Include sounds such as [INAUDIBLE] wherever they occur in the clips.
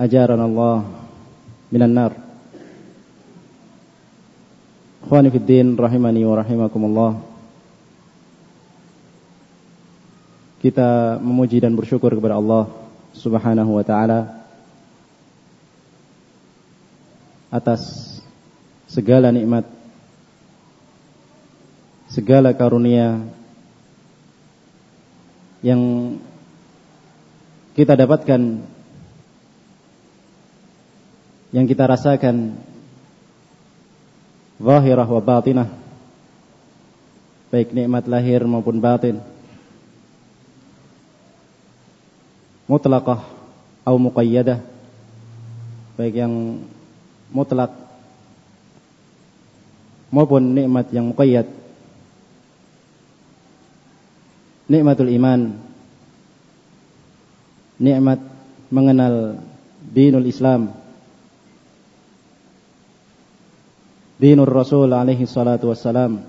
أجارنا الله من النار Ikhwani fi din rahimani wa rahimakumullah Kita memuji dan bersyukur kepada Allah Subhanahu wa taala atas segala nikmat segala karunia yang kita dapatkan yang kita rasakan. Zahirah wa batinah. Baik nikmat lahir maupun batin. Mutlaqah atau muqayyadah. Baik yang mutlak maupun nikmat yang muqayyad. Nikmatul iman. Nikmat mengenal dinul Islam dinur Rasul alaihi salatu wassalam.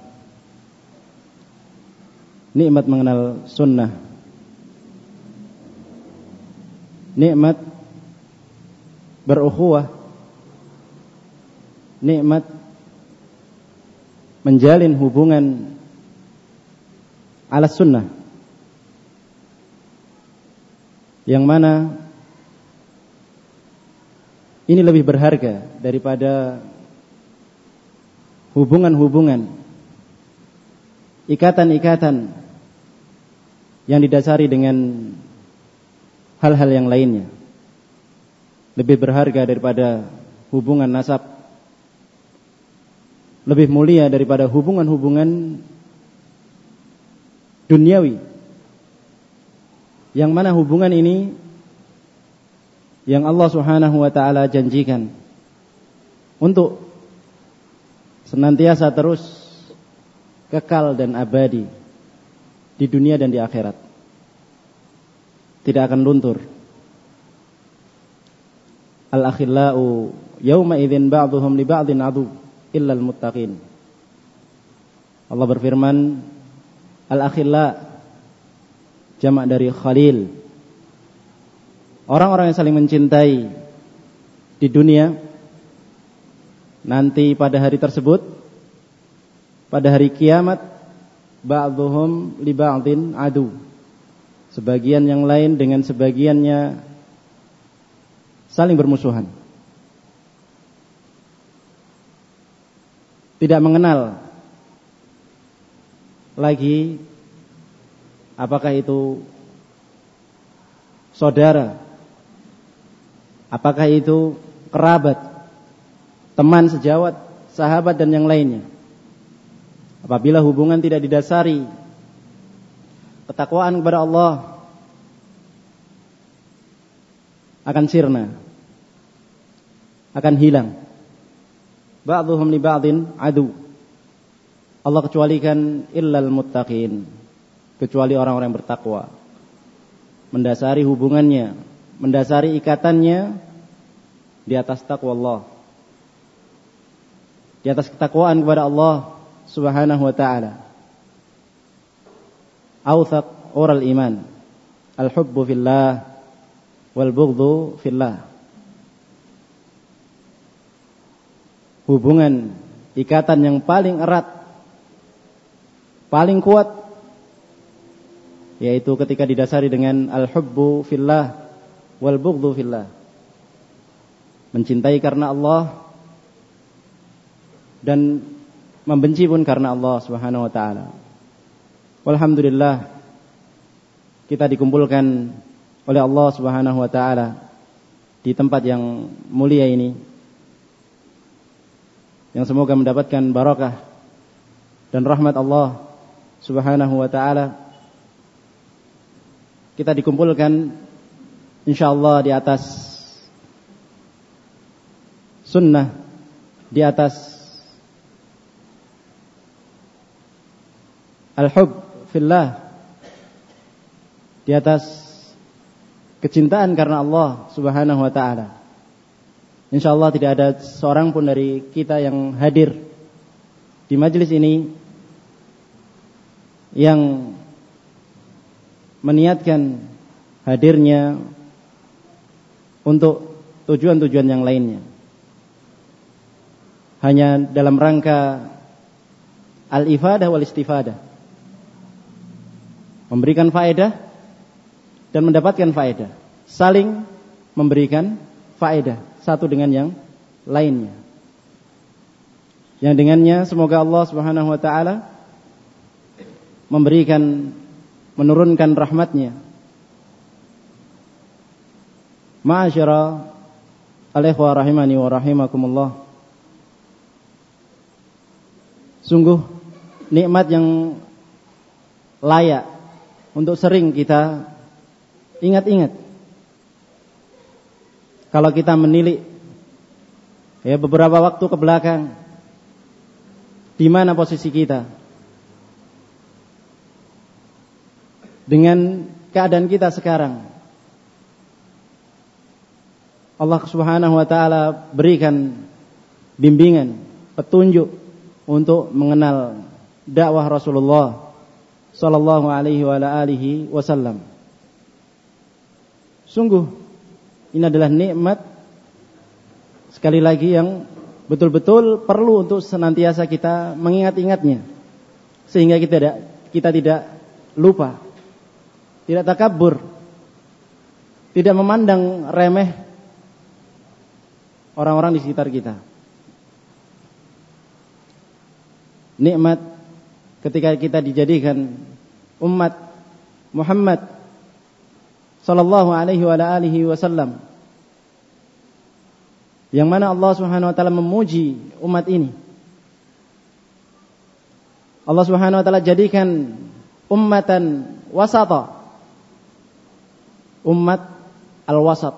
Nikmat mengenal sunnah. Nikmat berukhuwah. Nikmat menjalin hubungan ala sunnah. Yang mana ini lebih berharga daripada hubungan-hubungan, ikatan-ikatan yang didasari dengan hal-hal yang lainnya. Lebih berharga daripada hubungan nasab. Lebih mulia daripada hubungan-hubungan duniawi. Yang mana hubungan ini yang Allah Subhanahu wa taala janjikan untuk senantiasa terus kekal dan abadi di dunia dan di akhirat. Tidak akan luntur. Al-akhillau yawma idzin ba'dhum li ba'din adu illa al-muttaqin. Allah berfirman al-akhilla jamak dari khalil. Orang-orang yang saling mencintai di dunia nanti pada hari tersebut pada hari kiamat ba'dhum li ba'din adu. Sebagian yang lain dengan sebagiannya saling bermusuhan. Tidak mengenal lagi apakah itu saudara apakah itu kerabat teman sejawat, sahabat dan yang lainnya. Apabila hubungan tidak didasari ketakwaan kepada Allah akan sirna, akan hilang. Ba'dhum li ba'din adu. Allah kecualikan illal muttaqin, kecuali orang-orang yang bertakwa. Mendasari hubungannya, mendasari ikatannya di atas takwa Allah. Di atas ketakwaan kepada Allah Subhanahu wa taala. Awthaq oral iman. Al-hubbu fillah wal bughdhu fillah. Hubungan ikatan yang paling erat paling kuat yaitu ketika didasari dengan al-hubbu fillah wal bughdhu fillah. Mencintai karena Allah dan membenci pun karena Allah Subhanahu wa taala. Walhamdulillah kita dikumpulkan oleh Allah Subhanahu wa taala di tempat yang mulia ini yang semoga mendapatkan barakah dan rahmat Allah Subhanahu wa taala kita dikumpulkan insyaallah di atas sunnah di atas al-hub fillah di atas kecintaan karena Allah Subhanahu wa taala. Insyaallah tidak ada seorang pun dari kita yang hadir di majelis ini yang meniatkan hadirnya untuk tujuan-tujuan yang lainnya. Hanya dalam rangka al-ifadah wal istifadah. Memberikan faedah dan mendapatkan faedah. Saling memberikan faedah satu dengan yang lainnya. Yang dengannya semoga Allah Subhanahu wa taala memberikan menurunkan rahmatnya. Ma'asyara al-ikhwa rahimani wa rahimakumullah. Sungguh nikmat yang layak untuk sering kita Ingat-ingat. Kalau kita menilik ya beberapa waktu ke belakang di mana posisi kita dengan keadaan kita sekarang. Allah Subhanahu wa taala berikan bimbingan, petunjuk untuk mengenal dakwah Rasulullah sallallahu alaihi wa alihi wasallam. Sungguh ini adalah nikmat sekali lagi yang betul-betul perlu untuk senantiasa kita mengingat-ingatnya sehingga kita tidak kita tidak lupa, tidak takabur, tidak memandang remeh orang-orang di sekitar kita. Nikmat ketika kita dijadikan umat Muhammad sallallahu alaihi wa alihi wasallam. Yang mana Allah Subhanahu wa taala memuji umat ini. Allah Subhanahu wa taala jadikan ummatan wasata. Ummat al-wasat.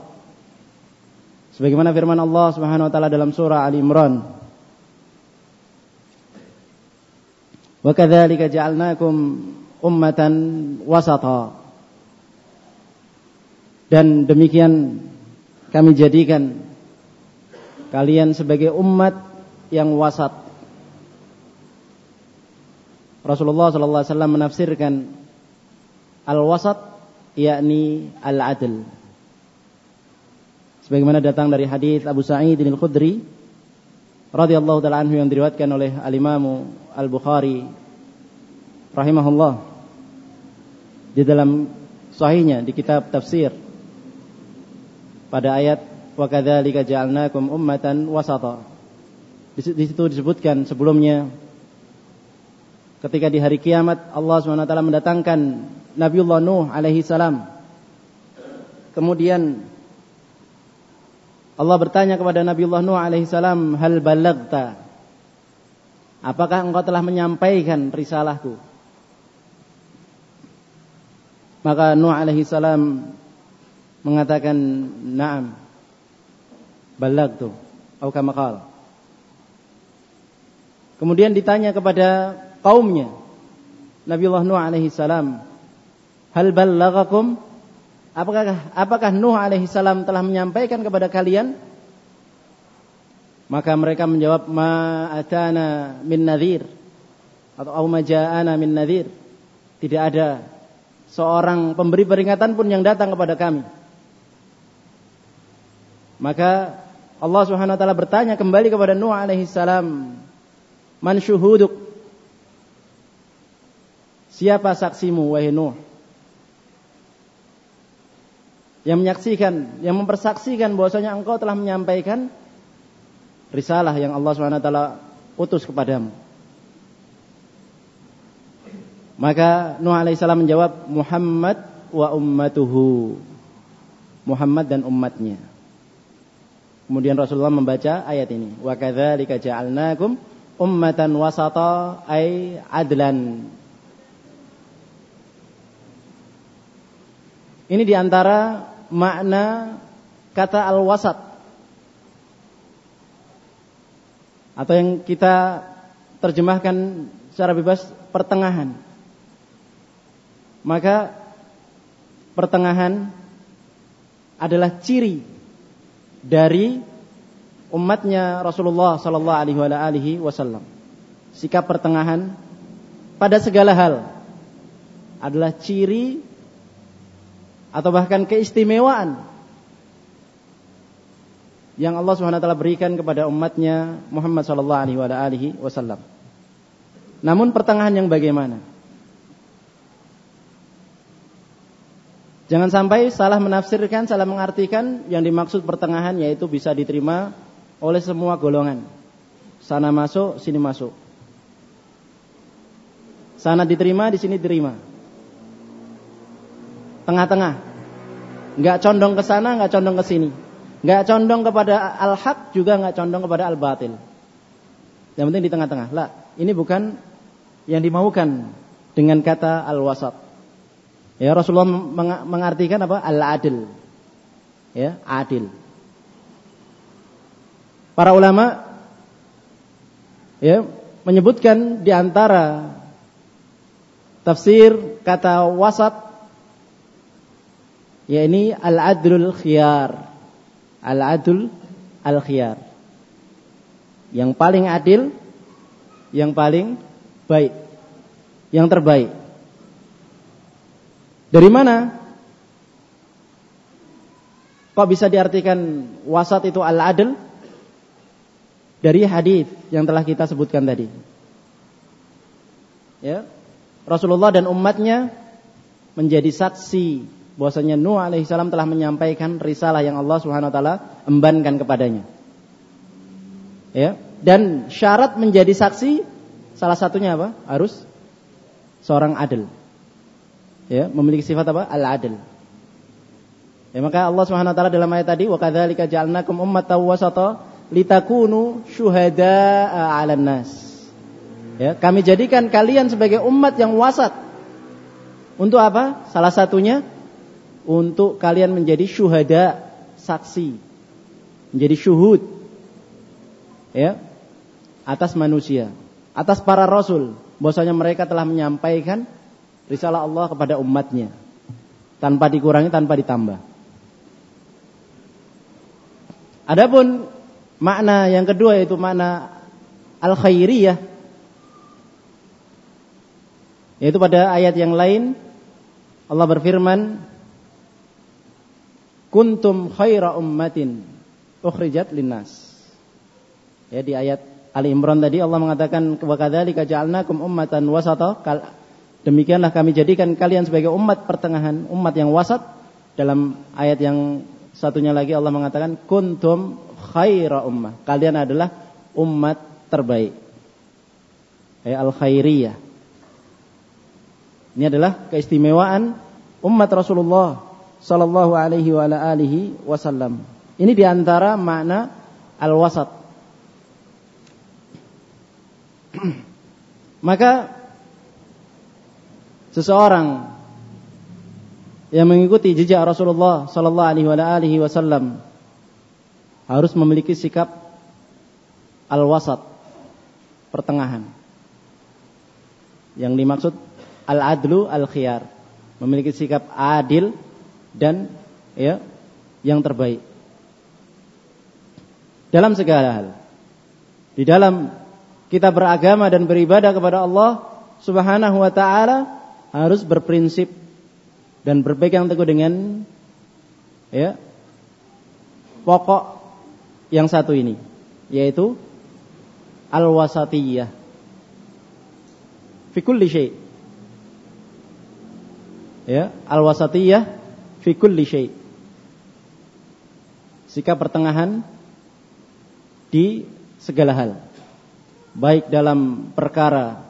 Sebagaimana firman Allah Subhanahu wa taala dalam surah Ali Imran. Kadzalika ja'alnakum ummatan wasata. Dan demikian kami jadikan kalian sebagai umat yang wasat. Rasulullah sallallahu alaihi wasallam menafsirkan al-wasat yakni al-adl. Sebagaimana datang dari hadis Abu Sa'id Al-Khudri radhiyallahu taala anhu yang diriwayatkan oleh Al-Imam Al-Bukhari rahimahullah di dalam sahihnya di kitab tafsir pada ayat wa kadzalika ja'alnakum ummatan wasata. Di situ disebutkan sebelumnya ketika di hari kiamat Allah SWT mendatangkan Nabiullah Nuh alaihi salam. Kemudian Allah bertanya kepada Nabiullah Nuh alaihi salam, "Hal balagta?" Apakah engkau telah menyampaikan risalahku? Maka Nuh alaihi salam mengatakan, "Na'am." Balagtu atau kama qala. Kemudian ditanya kepada kaumnya. Nabiullah Nuh alaihi salam, "Hal ballagakum?" Apakah apakah Nuh alaihi salam telah menyampaikan kepada kalian? Maka mereka menjawab, "Ma atana min nadhir." Atau "Au ma ja'ana min nadhir." Tidak ada seorang pemberi peringatan pun yang datang kepada kami. Maka Allah Subhanahu wa taala bertanya kembali kepada Nuh alaihi salam, "Man syuhuduk?" Siapa saksimu wahai Nuh? Yang menyaksikan, yang mempersaksikan bahwasanya engkau telah menyampaikan risalah yang Allah Subhanahu wa taala utus kepadamu. Maka Nuh alaihissalam menjawab Muhammad wa ummatuhu. Muhammad dan umatnya. Kemudian Rasulullah membaca ayat ini. Wa kadzalika ja'alnakum ummatan wasata ay adlan. Ini di antara makna kata al-wasat. Atau yang kita terjemahkan secara bebas pertengahan. Maka pertengahan adalah ciri dari umatnya Rasulullah Sallallahu Alaihi Wasallam. Sikap pertengahan pada segala hal adalah ciri atau bahkan keistimewaan yang Allah Subhanahu wa taala berikan kepada umatnya Muhammad sallallahu alaihi wasallam. Namun pertengahan yang bagaimana? Jangan sampai salah menafsirkan, salah mengartikan yang dimaksud pertengahan yaitu bisa diterima oleh semua golongan. Sana masuk, sini masuk. Sana diterima, di sini diterima. Tengah-tengah. Enggak condong ke sana, enggak condong ke sini. Enggak condong kepada al-haq, juga enggak condong kepada al-batil. Yang penting di tengah-tengah. Lah, ini bukan yang dimaukan dengan kata al-wasat. Ya Rasulullah mengartikan apa? Al-adil. Ya, adil. Para ulama ya menyebutkan di antara tafsir kata wasat ya ini al-adlul khiyar. Al-adl al-khiyar. Yang paling adil, yang paling baik, yang terbaik. Dari mana? Kok bisa diartikan wasat itu al-adl? Dari hadis yang telah kita sebutkan tadi. Ya. Rasulullah dan umatnya menjadi saksi bahwasanya Nuh alaihissalam telah menyampaikan risalah yang Allah Subhanahu wa taala embankan kepadanya. Ya. Dan syarat menjadi saksi salah satunya apa? Harus seorang adil ya memiliki sifat apa al-adl ya maka Allah Subhanahu wa taala dalam ayat tadi wa kadzalika ja'alnakum ummatan wasata litakunu syuhada'a 'alan nas ya kami jadikan kalian sebagai umat yang wasat untuk apa salah satunya untuk kalian menjadi syuhada saksi menjadi syuhud ya atas manusia atas para rasul bahwasanya mereka telah menyampaikan risalah Allah kepada umatnya tanpa dikurangi tanpa ditambah. Adapun makna yang kedua yaitu makna al khairiyah yaitu pada ayat yang lain Allah berfirman kuntum khaira ummatin ukhrijat linnas ya di ayat Ali Imran tadi Allah mengatakan wa kadzalika ja'alnakum ummatan wasata Demikianlah kami jadikan kalian sebagai umat pertengahan, umat yang wasat. Dalam ayat yang satunya lagi Allah mengatakan kuntum khaira ummah. Kalian adalah umat terbaik. Ya, al khairiyah. Ini adalah keistimewaan umat Rasulullah sallallahu alaihi wa alihi wasallam. Ini di antara makna al-wasat. [CLEARS THROAT] Maka seseorang yang mengikuti jejak Rasulullah sallallahu alaihi wasallam harus memiliki sikap al-wasat, pertengahan. Yang dimaksud al-adlu al-khiyar, memiliki sikap adil dan ya yang terbaik. Dalam segala hal. Di dalam kita beragama dan beribadah kepada Allah Subhanahu wa taala harus berprinsip dan berpegang teguh dengan ya pokok yang satu ini yaitu al-wasatiyah fi kulli syai. Ya, al-wasatiyah fi kulli. Sikap pertengahan di segala hal. Baik dalam perkara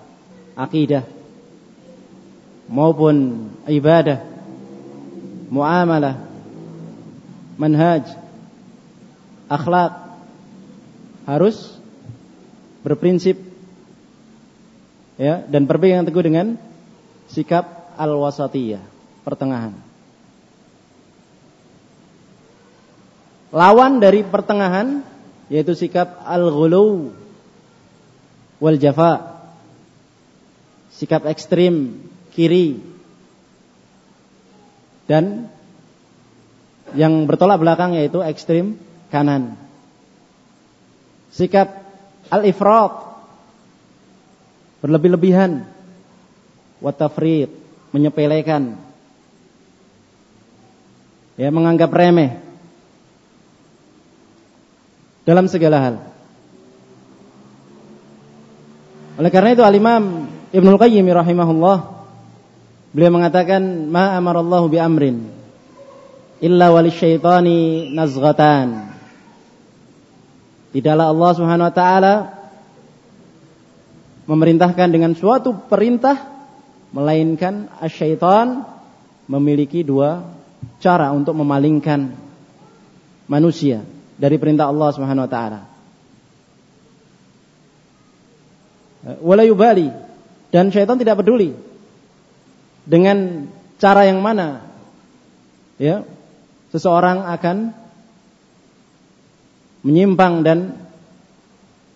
akidah maupun ibadah, muamalah, manhaj, akhlak harus berprinsip ya dan berpegang teguh dengan sikap al-wasatiyah, pertengahan. Lawan dari pertengahan yaitu sikap al-ghulu wal jafa. Sikap ekstrim kiri dan yang bertolak belakang yaitu ekstrim kanan. Sikap al-ifrat berlebih-lebihan watafrid menyepelekan ya menganggap remeh dalam segala hal. Oleh karena itu Al-Imam Ibnu Qayyim rahimahullah beliau mengatakan ma amarallahu bi amrin illa walisyaitani nazghatan. Tidaklah Allah Subhanahu wa taala memerintahkan dengan suatu perintah melainkan asyaitan memiliki dua cara untuk memalingkan manusia dari perintah Allah Subhanahu wa taala. Wala yubali dan syaitan tidak peduli dengan cara yang mana ya seseorang akan menyimpang dan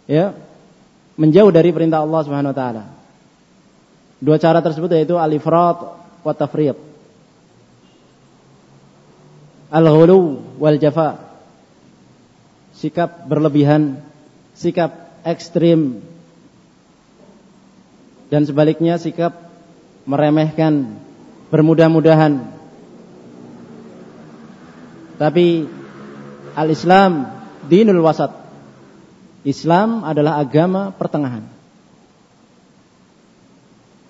ya menjauh dari perintah Allah Subhanahu wa taala. Dua cara tersebut yaitu al-ifrat wa tafriq. Al-ghulu wal jafa sikap berlebihan, sikap ekstrim, dan sebaliknya sikap meremehkan, bermudah-mudahan. Tapi al-Islam dinul wasat. Islam adalah agama pertengahan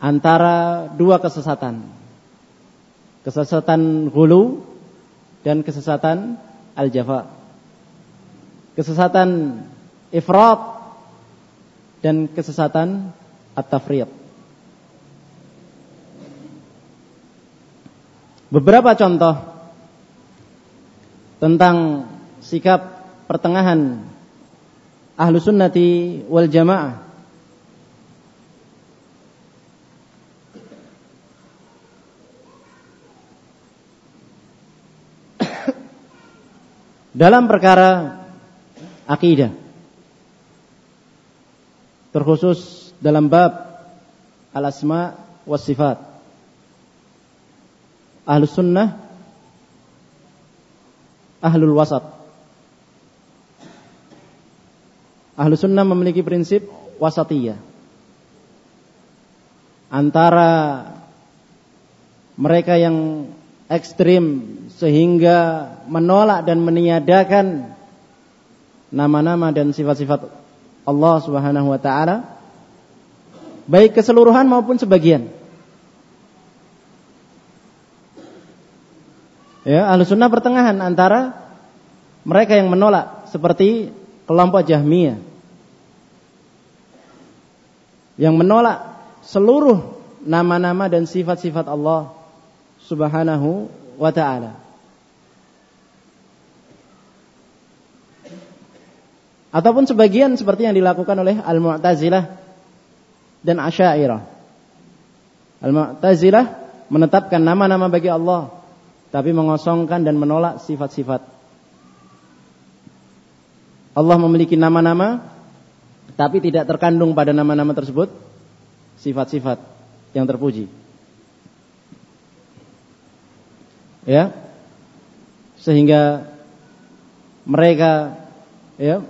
antara dua kesesatan. Kesesatan hulu dan kesesatan al-jafa kesesatan ifrat dan kesesatan at-tafriq. Beberapa contoh tentang sikap pertengahan ahlu sunnati wal jamaah [COUGHS] dalam perkara akidah. Terkhusus dalam bab al-asma was sifat. Ahlus sunnah ahlul wasat. Ahlus sunnah memiliki prinsip wasatiyah. Antara mereka yang ekstrim sehingga menolak dan meniadakan nama-nama dan sifat-sifat Allah Subhanahu wa taala baik keseluruhan maupun sebagian. Ya, ahlu sunnah pertengahan antara mereka yang menolak seperti kelompok Jahmiyah yang menolak seluruh nama-nama dan sifat-sifat Allah Subhanahu wa taala. Ataupun sebagian seperti yang dilakukan oleh Al-Mu'tazilah dan Asy'ariyah. Al-Mu'tazilah menetapkan nama-nama bagi Allah tapi mengosongkan dan menolak sifat-sifat. Allah memiliki nama-nama tapi tidak terkandung pada nama-nama tersebut sifat-sifat yang terpuji. Ya. Sehingga mereka ya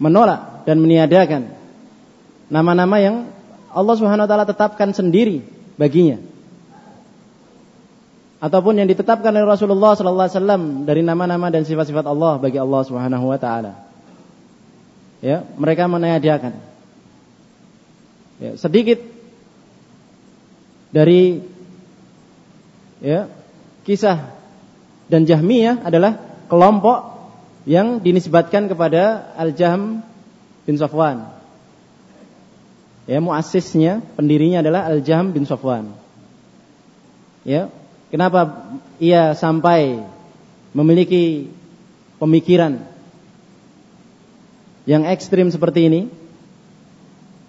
menolak dan meniadakan nama-nama yang Allah Subhanahu wa taala tetapkan sendiri baginya. Ataupun yang ditetapkan oleh Rasulullah sallallahu alaihi wasallam dari nama-nama dan sifat-sifat Allah bagi Allah Subhanahu wa taala. Ya, mereka meniadakan. Ya, sedikit dari ya, kisah dan Jahmiyah adalah kelompok yang dinisbatkan kepada Al-Jahm bin Safwan Ya, muasisnya, pendirinya adalah Al-Jam bin Safwan. Ya, kenapa ia sampai memiliki pemikiran yang ekstrim seperti ini?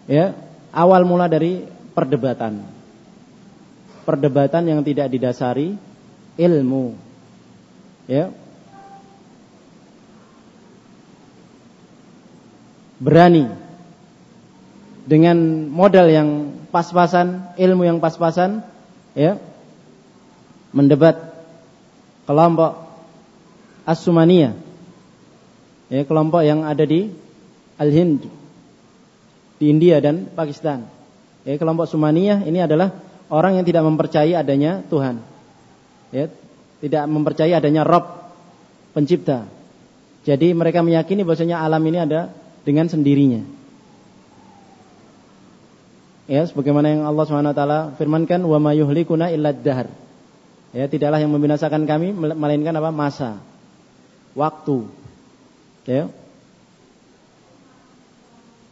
Ya, awal mula dari perdebatan. Perdebatan yang tidak didasari ilmu. Ya. Berani dengan modal yang pas-pasan, ilmu yang pas-pasan, ya, mendebat kelompok As-Sumaniyah, ya, kelompok yang ada di Al-Hind, di India dan Pakistan. Ya, kelompok Sumaniyah ini adalah orang yang tidak mempercayai adanya Tuhan, ya, tidak mempercayai adanya Rob pencipta. Jadi mereka meyakini bahwasanya alam ini ada dengan sendirinya. Ya, sebagaimana yang Allah taala firmankan wa may yuhlikuna illa dahr. Ya, tidaklah yang membinasakan kami melainkan apa? masa. Waktu. Ya.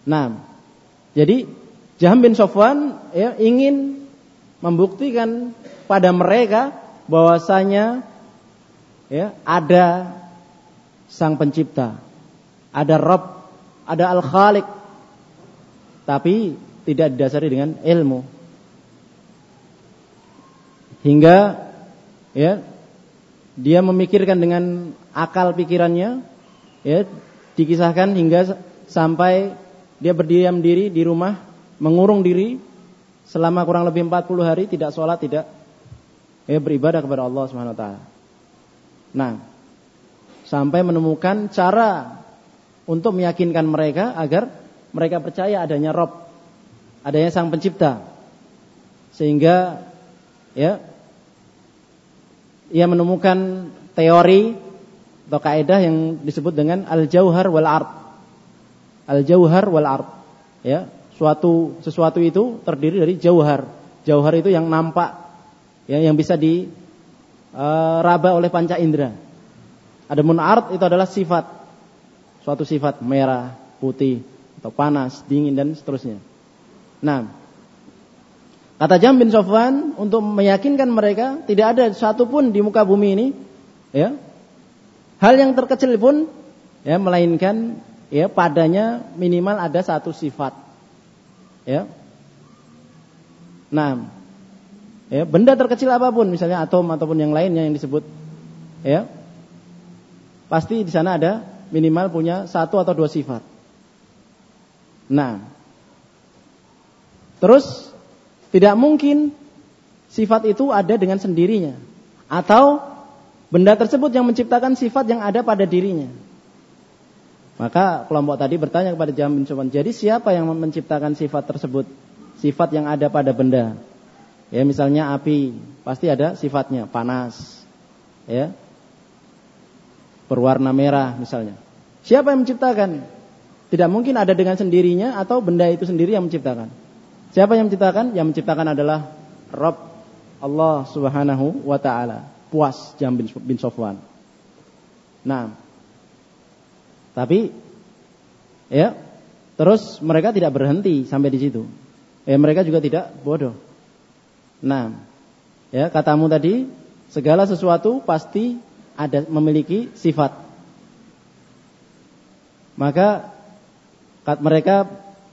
Nah, jadi Jaham bin Sofwan ya, ingin membuktikan pada mereka bahwasanya ya, ada sang pencipta, ada Rob, ada Al-Khaliq. Tapi tidak didasari dengan ilmu. Hingga ya dia memikirkan dengan akal pikirannya ya dikisahkan hingga sampai dia berdiam diri di rumah mengurung diri selama kurang lebih 40 hari tidak sholat tidak ya beribadah kepada Allah Subhanahu wa taala. Nah, sampai menemukan cara untuk meyakinkan mereka agar mereka percaya adanya Rob adanya sang pencipta. Sehingga ya ia menemukan teori atau kaidah yang disebut dengan al-jauhar wal art. Al-jauhar wal art. Ya, suatu sesuatu itu terdiri dari jauhar. Jauhar itu yang nampak ya yang bisa di uh, raba oleh panca indera. Adapun art itu adalah sifat suatu sifat merah, putih atau panas, dingin dan seterusnya. Nah, kata Jam bin Sofwan untuk meyakinkan mereka tidak ada satupun di muka bumi ini, ya, hal yang terkecil pun, ya, melainkan ya padanya minimal ada satu sifat, ya. Nah, ya, benda terkecil apa pun, misalnya atom ataupun yang lainnya yang disebut, ya, pasti di sana ada minimal punya satu atau dua sifat. Nah, Terus tidak mungkin sifat itu ada dengan sendirinya atau benda tersebut yang menciptakan sifat yang ada pada dirinya. Maka kelompok tadi bertanya kepada Jam bin jadi siapa yang menciptakan sifat tersebut? Sifat yang ada pada benda. Ya, misalnya api, pasti ada sifatnya, panas. Ya. Berwarna merah misalnya. Siapa yang menciptakan? Tidak mungkin ada dengan sendirinya atau benda itu sendiri yang menciptakan. Siapa yang menciptakan? Yang menciptakan adalah Rabb Allah Subhanahu wa taala. Puas Jam bin Sofwan. Nah, tapi ya, terus mereka tidak berhenti sampai di situ. Ya, mereka juga tidak bodoh. Nah, ya katamu tadi segala sesuatu pasti ada memiliki sifat. Maka mereka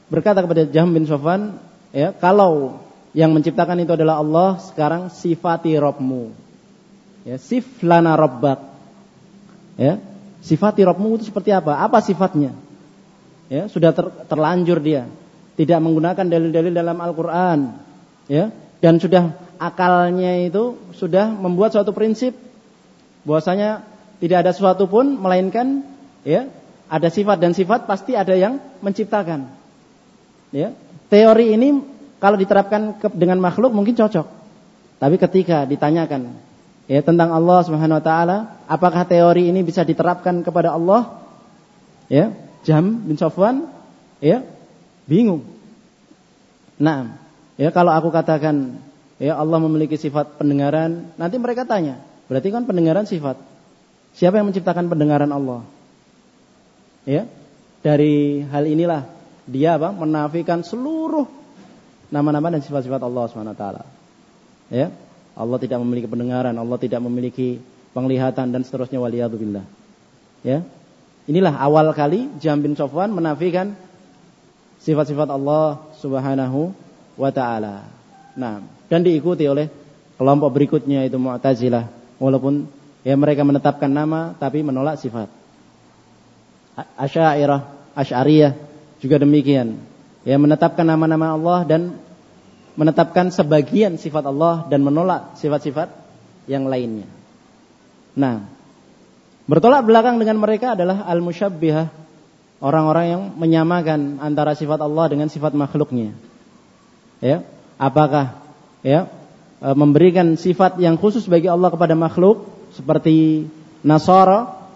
berkata kepada Jam bin Sofwan, ya kalau yang menciptakan itu adalah Allah, sekarang sifati Robmu. Ya, sif lana rabbak. Ya, sifati Robmu itu seperti apa? Apa sifatnya? Ya, sudah ter, terlanjur dia tidak menggunakan dalil-dalil dalam Al-Qur'an. Ya, dan sudah akalnya itu sudah membuat suatu prinsip bahwasanya tidak ada sesuatu pun melainkan ya ada sifat dan sifat pasti ada yang menciptakan. Ya, teori ini kalau diterapkan ke, dengan makhluk mungkin cocok. Tapi ketika ditanyakan ya tentang Allah Subhanahu wa taala, apakah teori ini bisa diterapkan kepada Allah? Ya, Jam bin Sofwan ya bingung. Nah, ya kalau aku katakan ya Allah memiliki sifat pendengaran, nanti mereka tanya, berarti kan pendengaran sifat. Siapa yang menciptakan pendengaran Allah? Ya. Dari hal inilah dia apa? menafikan seluruh nama-nama dan sifat-sifat Allah SWT. Ya. Allah tidak memiliki pendengaran, Allah tidak memiliki penglihatan dan seterusnya waliyadzubillah. Ya. Inilah awal kali Jam bin Sofwan menafikan sifat-sifat Allah Subhanahu wa taala. Nah, dan diikuti oleh kelompok berikutnya itu Mu'tazilah walaupun ya mereka menetapkan nama tapi menolak sifat. Asy'ariyah, Asy'ariyah juga demikian ya menetapkan nama-nama Allah dan menetapkan sebagian sifat Allah dan menolak sifat-sifat yang lainnya. Nah, bertolak belakang dengan mereka adalah al-musyabbihah, orang-orang yang menyamakan antara sifat Allah dengan sifat makhluknya. Ya, apakah ya memberikan sifat yang khusus bagi Allah kepada makhluk seperti Nasara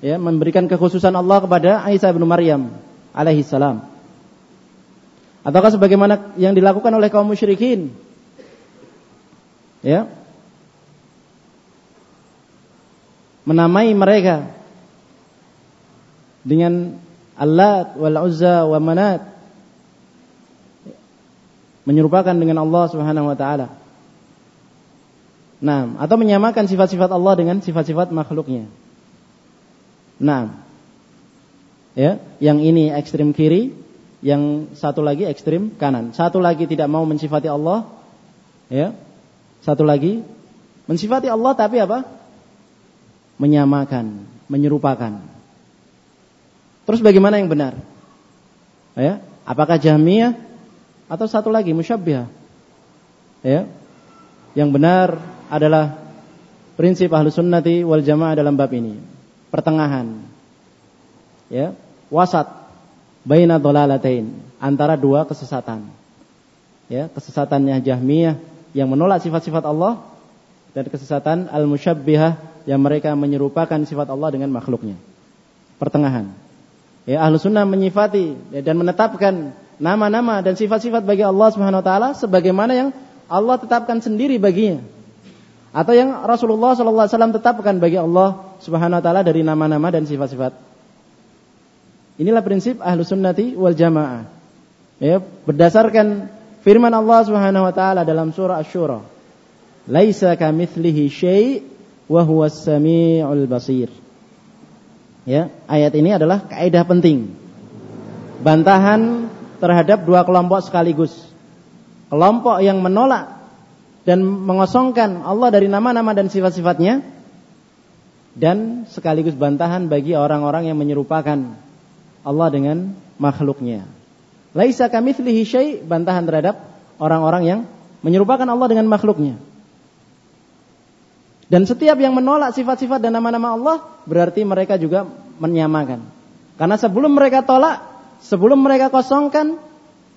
ya memberikan kekhususan Allah kepada Isa bin Maryam alaihi salam Ataukah sebagaimana yang dilakukan oleh kaum musyrikin? Ya. Menamai mereka dengan Allah wal Uzza wa Manat menyerupakan dengan Allah Subhanahu wa taala. Nah, atau menyamakan sifat-sifat Allah dengan sifat-sifat makhluknya. Nah, ya, yang ini ekstrim kiri, yang satu lagi ekstrim kanan. Satu lagi tidak mau mensifati Allah, ya. Satu lagi mensifati Allah tapi apa? Menyamakan, menyerupakan. Terus bagaimana yang benar? Ya, apakah Jahmiyah atau satu lagi musyabbihah? Ya. Yang benar adalah prinsip ahlu sunnati wal jamaah dalam bab ini. Pertengahan. Ya, wasat baina dolalatain antara dua kesesatan. Ya, kesesatannya Jahmiyah yang menolak sifat-sifat Allah dan kesesatan al-musyabbihah yang mereka menyerupakan sifat Allah dengan makhluknya. Pertengahan. Ya, ahlu sunnah menyifati ya, dan menetapkan nama-nama dan sifat-sifat bagi Allah Subhanahu wa taala sebagaimana yang Allah tetapkan sendiri baginya. Atau yang Rasulullah SAW tetapkan bagi Allah Subhanahu wa taala dari nama-nama dan sifat-sifat Inilah prinsip ahlu sunnati wal jamaah. Ya, berdasarkan firman Allah Subhanahu wa taala dalam surah Asy-Syura. Laisa kamitslihi syai' wa huwas samiul basir. Ya, ayat ini adalah kaidah penting. Bantahan terhadap dua kelompok sekaligus. Kelompok yang menolak dan mengosongkan Allah dari nama-nama dan sifat-sifatnya dan sekaligus bantahan bagi orang-orang yang menyerupakan Allah dengan makhluknya. Laisa kamitslihi syai' bantahan terhadap orang-orang yang menyerupakan Allah dengan makhluknya. Dan setiap yang menolak sifat-sifat dan nama-nama Allah berarti mereka juga menyamakan. Karena sebelum mereka tolak, sebelum mereka kosongkan,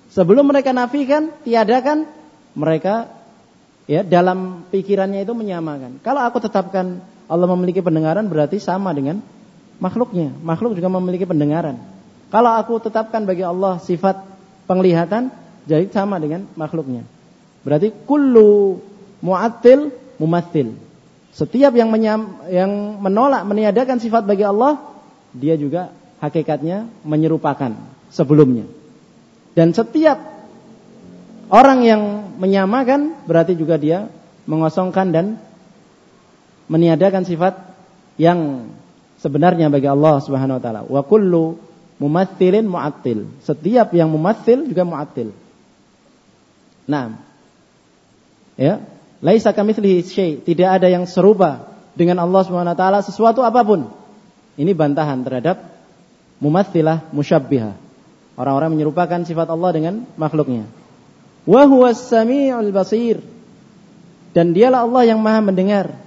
sebelum mereka nafikan, tiadakan, mereka ya dalam pikirannya itu menyamakan. Kalau aku tetapkan Allah memiliki pendengaran berarti sama dengan makhluknya. Makhluk juga memiliki pendengaran. Kalau aku tetapkan bagi Allah sifat penglihatan, jadi sama dengan makhluknya. Berarti kullu mu'attil mumathil. Setiap yang menyam, yang menolak meniadakan sifat bagi Allah, dia juga hakikatnya menyerupakan sebelumnya. Dan setiap orang yang menyamakan berarti juga dia mengosongkan dan meniadakan sifat yang sebenarnya bagi Allah Subhanahu wa taala. Wa kullu mumathilin mu'attil. Setiap yang mumathil juga mu'attil. Nah, Ya, laisa kamitslihi syai, tidak ada yang serupa dengan Allah Subhanahu wa taala sesuatu apa pun. Ini bantahan terhadap mumatsilah musyabbiha. Orang-orang menyerupakan sifat Allah dengan makhluknya. Wa basir. Dan dialah Allah yang Maha mendengar,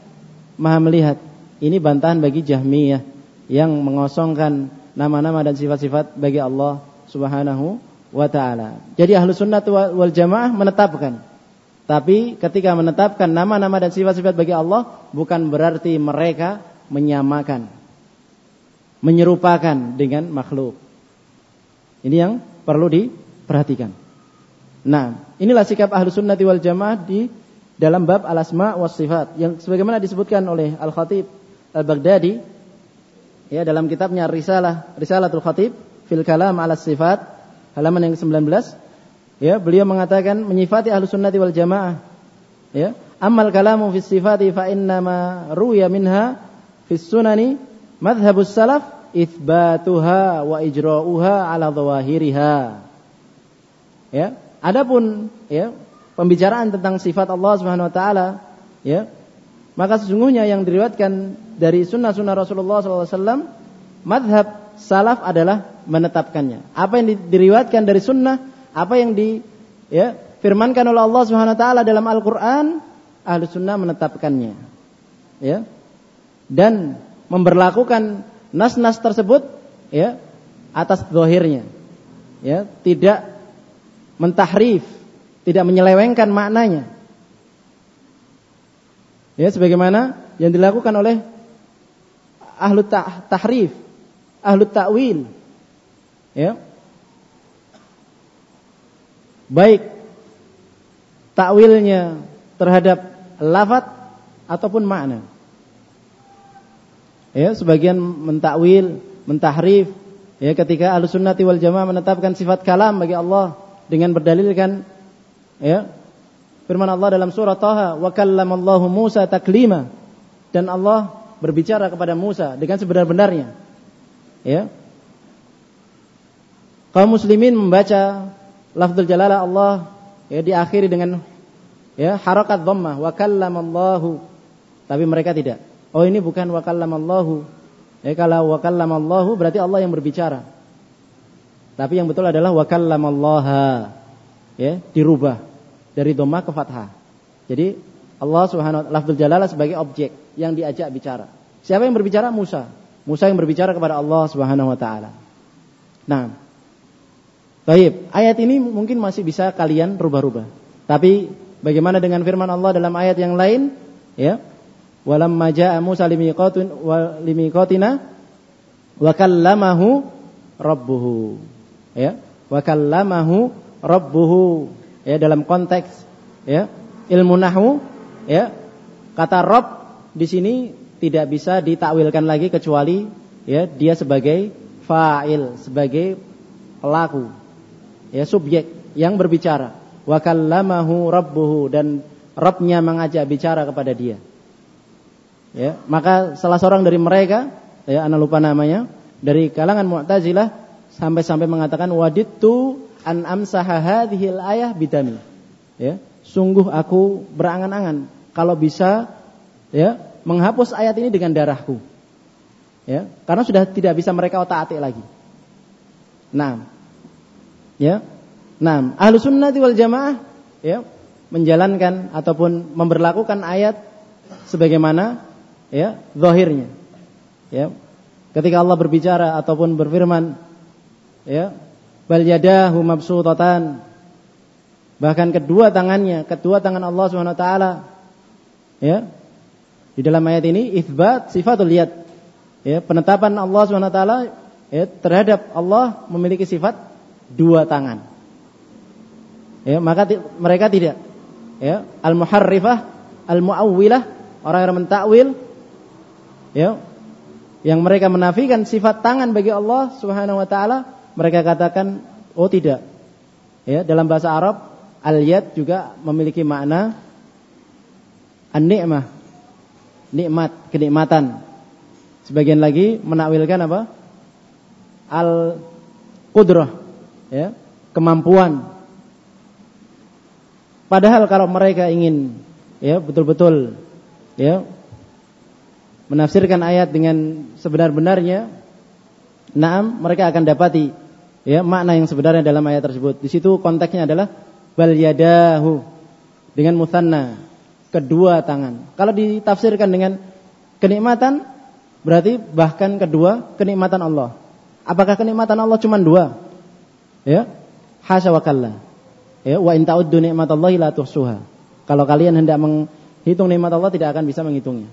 Maha melihat. Ini bantahan bagi Jahmiyah yang mengosongkan nama-nama dan sifat-sifat bagi Allah Subhanahu wa taala. Jadi ahlu sunnah wal jamaah menetapkan. Tapi ketika menetapkan nama-nama dan sifat-sifat bagi Allah bukan berarti mereka menyamakan, menyerupakan dengan makhluk. Ini yang perlu diperhatikan. Nah, inilah sikap ahlu sunnah wal jamaah di dalam bab al-asma was sifat yang sebagaimana disebutkan oleh Al-Khatib Al-Baghdadi ya dalam kitabnya Risalah Risalatul Khatib fil kalam ala sifat halaman yang ke-19 ya beliau mengatakan menyifati ahlu sunnati wal jamaah ya amal kalamu fi sifati fa inna ma ruya minha fi sunani madhhabus salaf itsbatuha wa ijra'uha ala dhawahiriha. Ya adapun ya pembicaraan tentang sifat Allah Subhanahu wa taala ya maka sesungguhnya yang diriwayatkan dari sunnah-sunnah Rasulullah SAW madhab salaf adalah menetapkannya. Apa yang diriwayatkan dari sunnah, apa yang di ya, oleh Allah Subhanahu wa taala dalam Al-Qur'an, ahlu sunnah menetapkannya. Ya. Dan memberlakukan nas-nas tersebut ya atas zahirnya. Ya, tidak mentahrif, tidak menyelewengkan maknanya. Ya, sebagaimana yang dilakukan oleh ahlu tahrif, ahlu ta'wil. Ya. Baik takwilnya terhadap lafat ataupun makna. Ya, sebagian mentakwil, mentahrif ya ketika Ahlussunnah wal Jamaah menetapkan sifat kalam bagi Allah dengan berdalilkan ya. Firman Allah dalam surah Taha wa kallamallahu Musa taklima. Dan Allah berbicara kepada Musa dengan sebenar-benarnya. Ya. Kaum muslimin membaca lafzul jalalah Allah ya diakhiri dengan ya harakat dhammah wa kallamallahu. Tapi mereka tidak. Oh ini bukan wa kallamallahu. Ya kalau wa kallamallahu berarti Allah yang berbicara tapi yang betul adalah wa kallamallaha ya dirubah dari dhammah ke fathah jadi Allah Subhanahu wa taala jalalah sebagai objek yang diajak bicara siapa yang berbicara Musa Musa yang berbicara kepada Allah Subhanahu wa taala. Nah, Baik, ayat ini mungkin masih bisa kalian rubah-rubah. Tapi bagaimana dengan firman Allah dalam ayat yang lain? Ya. Walam maja Musa limiqatina wa kallamahu rabbuhu. Ya. Wa kallamahu rabbuhu. Ya, dalam konteks ya, ilmu nahwu ya, kata Rabb di sini tidak bisa ditakwilkan lagi kecuali ya dia sebagai fa'il, sebagai pelaku. Ya subjek yang berbicara. Wa kallamahu rabbuhu dan Rabbnya mengajak bicara kepada dia. Ya, maka salah seorang dari mereka, ya ana lupa namanya, dari kalangan Mu'tazilah sampai-sampai mengatakan wadittu an amsaha hadhil ayah bidami. Ya, sungguh aku berangan-angan kalau bisa ya menghapus ayat ini dengan darahku. Ya, karena sudah tidak bisa mereka otak-atik lagi. Nah, ya, nah, ahlu sunnati wal jamaah, ya, menjalankan ataupun memberlakukan ayat sebagaimana, ya, zahirnya. Ya, ketika Allah berbicara ataupun berfirman, ya, bal yadahu mabsutatan, bahkan kedua tangannya, kedua tangan Allah Subhanahu wa taala, ya, di dalam ayat ini isbat sifatul yad. Ya, penetapan Allah SWT ya, terhadap Allah memiliki sifat dua tangan. Ya, maka mereka tidak. Ya, al-muharrifah, al-muawwilah, orang yang mentakwil. Ya, yang mereka menafikan sifat tangan bagi Allah Subhanahu wa taala, mereka katakan oh tidak. Ya, dalam bahasa Arab al-yad juga memiliki makna an-ni'mah nikmat, kenikmatan. Sebagian lagi menakwilkan apa? Al qudrah, ya, kemampuan. Padahal kalau mereka ingin ya betul-betul ya menafsirkan ayat dengan sebenar-benarnya, naam mereka akan dapati ya makna yang sebenarnya dalam ayat tersebut. Di situ konteksnya adalah bal yadahu dengan musanna kedua tangan. Kalau ditafsirkan dengan kenikmatan berarti bahkan kedua kenikmatan Allah. Apakah kenikmatan Allah cuma dua? Ya. Hasya wa kalla. Ya, wa in ta'uddu ni'matallahi la tuhsuha. Kalau kalian hendak menghitung nikmat Allah tidak akan bisa menghitungnya.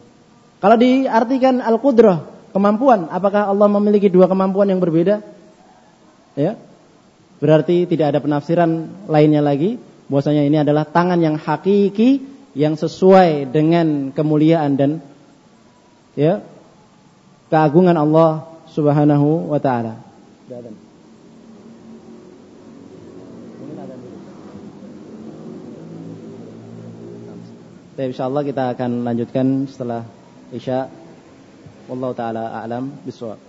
Kalau diartikan al-qudrah, kemampuan, apakah Allah memiliki dua kemampuan yang berbeda? Ya. Berarti tidak ada penafsiran lainnya lagi bahwasanya ini adalah tangan yang hakiki yang sesuai dengan kemuliaan dan ya keagungan Allah Subhanahu wa taala. Tapi insyaallah kita akan lanjutkan setelah Isya. Wallahu taala a'lam bishawab.